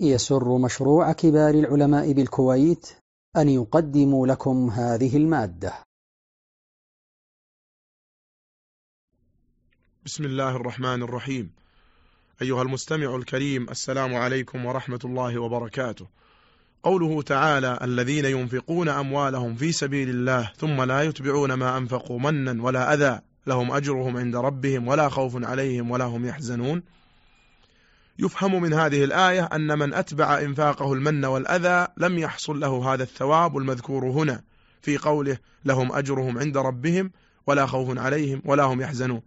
يسر مشروع كبار العلماء بالكويت أن يقدم لكم هذه المادة. بسم الله الرحمن الرحيم. أيها المستمع الكريم السلام عليكم ورحمة الله وبركاته. قوله تعالى الذين ينفقون أموالهم في سبيل الله ثم لا يتبعون ما أنفقوا منا ولا أذى لهم أجرهم عند ربهم ولا خوف عليهم ولا هم يحزنون. يفهم من هذه الآية أن من أتبع إنفاقه المن والأذى لم يحصل له هذا الثواب المذكور هنا في قوله لهم أجرهم عند ربهم ولا خوف عليهم ولا هم يحزنون.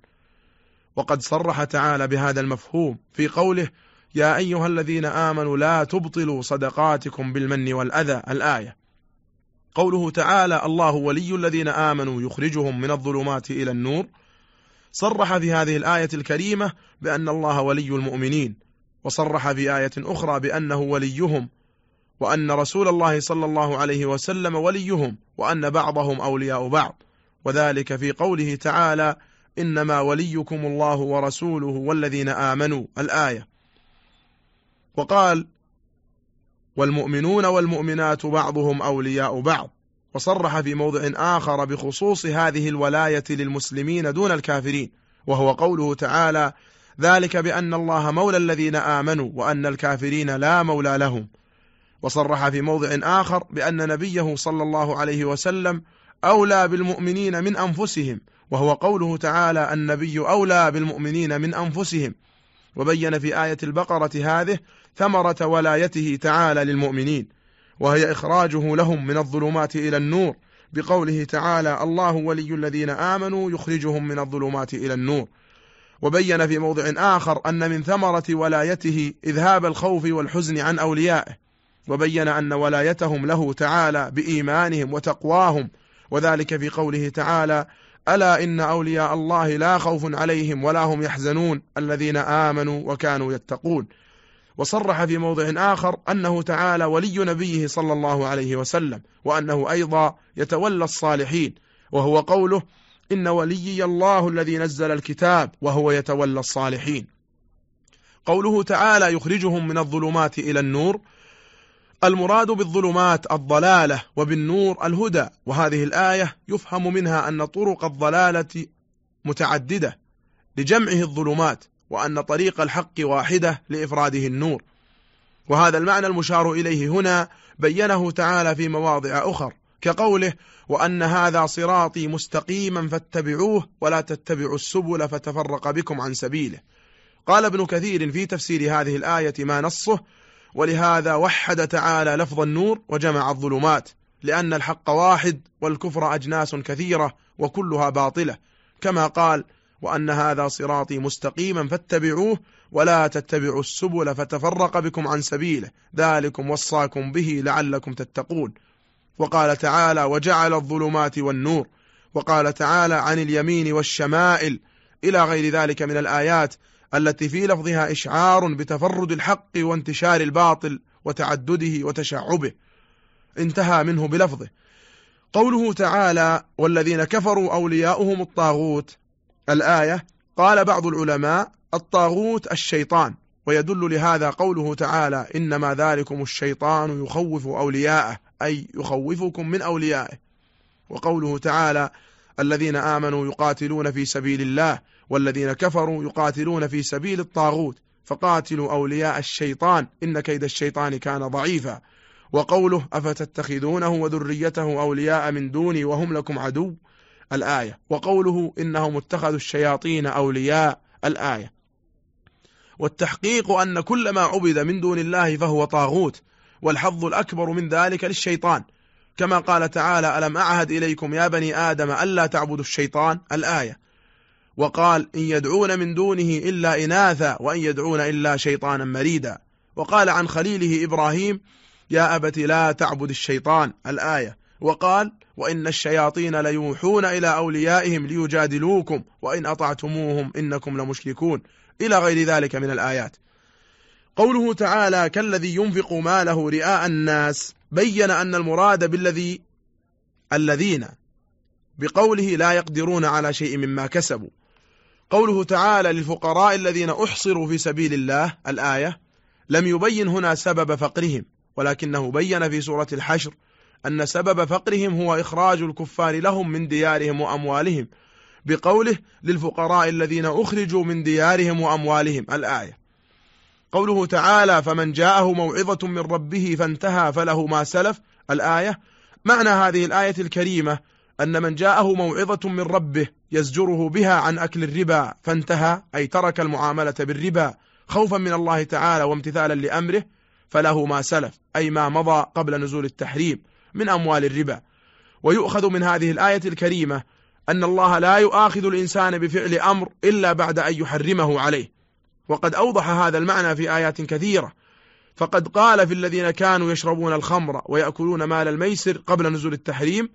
وقد صرح تعالى بهذا المفهوم في قوله يا أيها الذين آمنوا لا تبطلوا صدقاتكم بالمن والأذى الآية. قوله تعالى الله ولي الذين آمنوا يخرجهم من الظلمات إلى النور صرح في هذه الآية الكريمة بأن الله ولي المؤمنين. وصرح في آية أخرى بأنه وليهم وأن رسول الله صلى الله عليه وسلم وليهم وأن بعضهم أولياء بعض. وذلك في قوله تعالى إنما وليكم الله ورسوله والذين آمنوا الآية. وقال والمؤمنون والمؤمنات بعضهم أولياء بعض. وصرح في موضع آخر بخصوص هذه الولاية للمسلمين دون الكافرين وهو قوله تعالى ذلك بأن الله مولى الذين آمنوا وأن الكافرين لا مولى لهم. وصرح في موضع آخر بأن نبيه صلى الله عليه وسلم أولى بالمؤمنين من أنفسهم وهو قوله تعالى النبي أولى بالمؤمنين من أنفسهم. وبين في آية البقرة هذه ثمرة ولايته تعالى للمؤمنين وهي إخراجه لهم من الظلمات إلى النور بقوله تعالى الله ولي الذين آمنوا يخرجهم من الظلمات إلى النور. وبين في موضع آخر أن من ثمرة ولايته إذهاب الخوف والحزن عن أوليائه وبين أن ولايتهم له تعالى بإيمانهم وتقواهم وذلك في قوله تعالى ألا إن أولياء الله لا خوف عليهم ولا هم يحزنون الذين آمنوا وكانوا يتقون وصرح في موضع آخر أنه تعالى ولي نبيه صلى الله عليه وسلم وأنه أيضا يتولى الصالحين وهو قوله إن وليي الله الذي نزل الكتاب وهو يتولى الصالحين. قوله تعالى يخرجهم من الظلمات إلى النور. المراد بالظلمات الضلالة وبالنور الهدى وهذه الآية يفهم منها أن طرق الضلالة متعددة لجمعه الظلمات وأن طريق الحق واحدة لإفراده النور. وهذا المعنى المشار إليه هنا بينه تعالى في مواضع أخر. كقوله وأن هذا صراطي مستقيما فاتبعوه ولا تتبعوا السبل فتفرق بكم عن سبيله. قال ابن كثير في تفسير هذه الآية ما نصه ولهذا وحد تعالى لفظ النور وجمع الظلمات لأن الحق واحد والكفر أجناس كثيرة وكلها باطلة. كما قال وأن هذا صراطي مستقيما فاتبعوه ولا تتبعوا السبل فتفرق بكم عن سبيله. ذلكم وصاكم به لعلكم تتقون. وقال تعالى وجعل الظلمات والنور وقال تعالى عن اليمين والشمائل إلى غير ذلك من الآيات التي في لفظها إشعار بتفرد الحق وانتشار الباطل وتعدده وتشعبه. انتهى منه بلفظه. قوله تعالى والذين كفروا أولياؤهم الطاغوت. الآية قال بعض العلماء الطاغوت الشيطان ويدل لهذا قوله تعالى إنما ذلكم الشيطان يخوف أولياءه. أي يخوفكم من أوليائه. وقوله تعالى الذين آمنوا يقاتلون في سبيل الله والذين كفروا يقاتلون في سبيل الطاغوت. فقاتلوا أولياء الشيطان إن كيد الشيطان كان ضعيفا. وقوله أفتتخذونه وذريته أولياء من دوني وهم لكم عدو؟ الآية. وقوله إنهم اتخذوا الشياطين أولياء. الآية. والتحقيق أن كل ما عبد من دون الله فهو طاغوت. والحظ الأكبر من ذلك للشيطان. كما قال تعالى ألم أعهد إليكم يا بني آدم ألا تعبدوا الشيطان؟ الآية. وقال إن يدعون من دونه إلا إناثا وإن يدعون إلا شيطانا مريدا. وقال عن خليله إبراهيم يا أبت لا تعبد الشيطان. الآية. وقال وإن الشياطين ليوحون إلى أوليائهم ليجادلوكم وإن أطعتموهم إنكم لمشركون. إلى غير ذلك من الآيات. قوله تعالى كالذي ينفق ماله رئاء الناس بين أن المراد بالذي الذين بقوله لا يقدرون على شيء مما كسبوا. قوله تعالى للفقراء الذين أحصروا في سبيل الله الآية لم يبين هنا سبب فقرهم ولكنه بين في سورة الحشر أن سبب فقرهم هو إخراج الكفار لهم من ديارهم وأموالهم بقوله للفقراء الذين أخرجوا من ديارهم وأموالهم الآية. قوله تعالى فمن جاءه موعظة من ربه فانتهى فله ما سلف الآية. معنى هذه الآية الكريمة أن من جاءه موعظة من ربه يزجره بها عن أكل الربا فانتهى أي ترك المعاملة بالربا خوفا من الله تعالى وامتثالا لأمره فله ما سلف أي ما مضى قبل نزول التحريم من أموال الربا. ويؤخذ من هذه الآية الكريمة أن الله لا يؤاخذ الإنسان بفعل أمر إلا بعد أن يحرمه عليه. وقد أوضح هذا المعنى في آيات كثيرة. فقد قال في الذين كانوا يشربون الخمر ويأكلون مال الميسر قبل نزول التحريم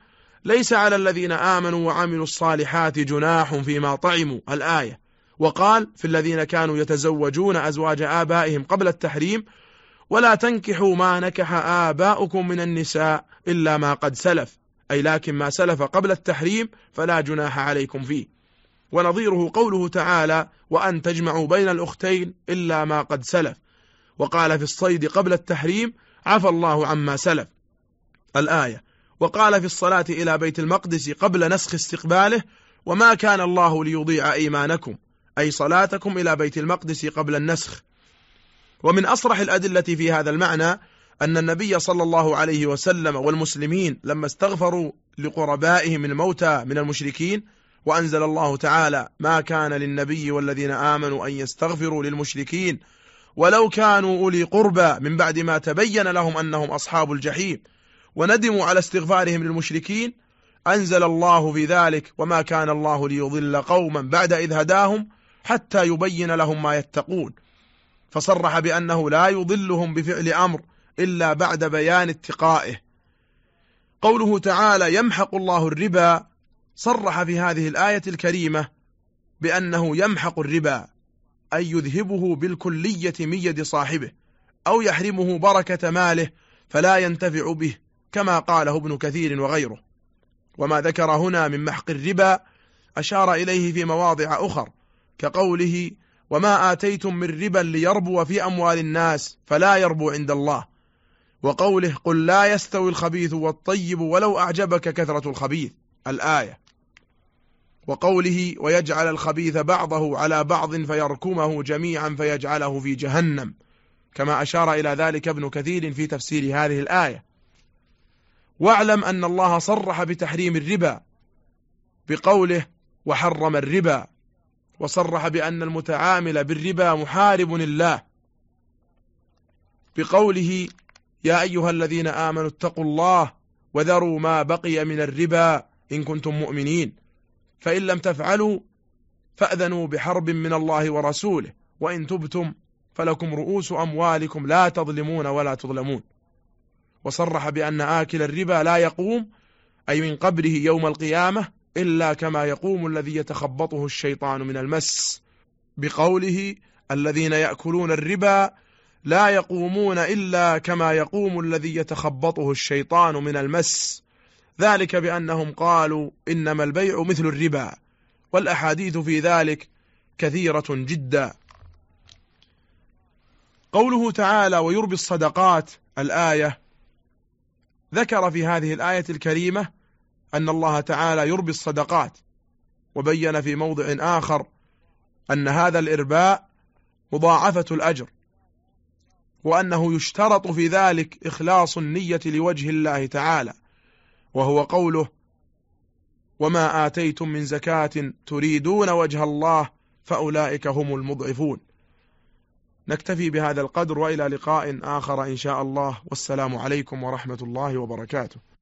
ليس على الذين آمنوا وعملوا الصالحات جناح فيما طعموا. الآية. وقال في الذين كانوا يتزوجون أزواج آبائهم قبل التحريم ولا تنكحوا ما نكح آباؤكم من النساء إلا ما قد سلف. أي لكن ما سلف قبل التحريم فلا جناح عليكم فيه. ونظيره قوله تعالى وأن تجمعوا بين الأختين إلا ما قد سلف وقال في الصيد قبل التحريم عفى الله عما سلف الآية وقال في الصلاة إلى بيت المقدس قبل نسخ استقباله وما كان الله ليضيع إيمانكم أي صلاتكم إلى بيت المقدس قبل النسخ ومن أصرح الأدلة في هذا المعنى أن النبي صلى الله عليه وسلم والمسلمين لما استغفروا لقربائهم الموتى من المشركين وأنزل الله تعالى ما كان للنبي والذين آمنوا أن يستغفروا للمشركين ولو كانوا أولي قربى من بعد ما تبين لهم أنهم أصحاب الجحيم وندموا على استغفارهم للمشركين أنزل الله في ذلك وما كان الله ليضل قوما بعد إذ هداهم حتى يبين لهم ما يتقون. فصرح بأنه لا يضلهم بفعل أمر إلا بعد بيان اتقائه. قوله تعالى يمحق الله الربا صرح في هذه الآية الكريمة بأنه يمحق الربا أي يذهبه بالكلية من يد صاحبه أو يحرمه بركة ماله فلا ينتفع به كما قاله ابن كثير وغيره. وما ذكر هنا من محق الربا أشار إليه في مواضع أخر كقوله وما آتيتم من ربا ليربو في أموال الناس فلا يربو عند الله وقوله قل لا يستوي الخبيث والطيب ولو أعجبك كثرة الخبيث الآية. وقوله ويجعل الخبيث بعضه على بعض فيركمه جميعا فيجعله في جهنم كما أشار إلى ذلك ابن كثير في تفسير هذه الآية. واعلم أن الله صرح بتحريم الربا بقوله وحرم الربا وصرح بأن المتعامل بالربا محارب لله. بقوله يا أيها الذين آمنوا اتقوا الله وذروا ما بقي من الربا إن كنتم مؤمنين. فإن لم تفعلوا فأذنوا بحرب من الله ورسوله وإن تبتم فلكم رؤوس أموالكم لا تظلمون ولا تظلمون. وصرح بأن آكل الربا لا يقوم أي من قبره يوم القيامة إلا كما يقوم الذي يتخبطه الشيطان من المس. بقوله الذين يأكلون الربا لا يقومون إلا كما يقوم الذي يتخبطه الشيطان من المس. ذلك بأنهم قالوا إنما البيع مثل الربا والأحاديث في ذلك كثيرة جدا. قوله تعالى ويربي الصدقات الآية ذكر في هذه الآية الكريمة أن الله تعالى يربي الصدقات وبين في موضع آخر أن هذا الإرباء مضاعفة الأجر وأنه يشترط في ذلك إخلاص النية لوجه الله تعالى. وهو قوله وما آتيتم من زكاة تريدون وجه الله فأولئك هم المضعفون. نكتفي بهذا القدر وإلى لقاء آخر إن شاء الله والسلام عليكم ورحمة الله وبركاته.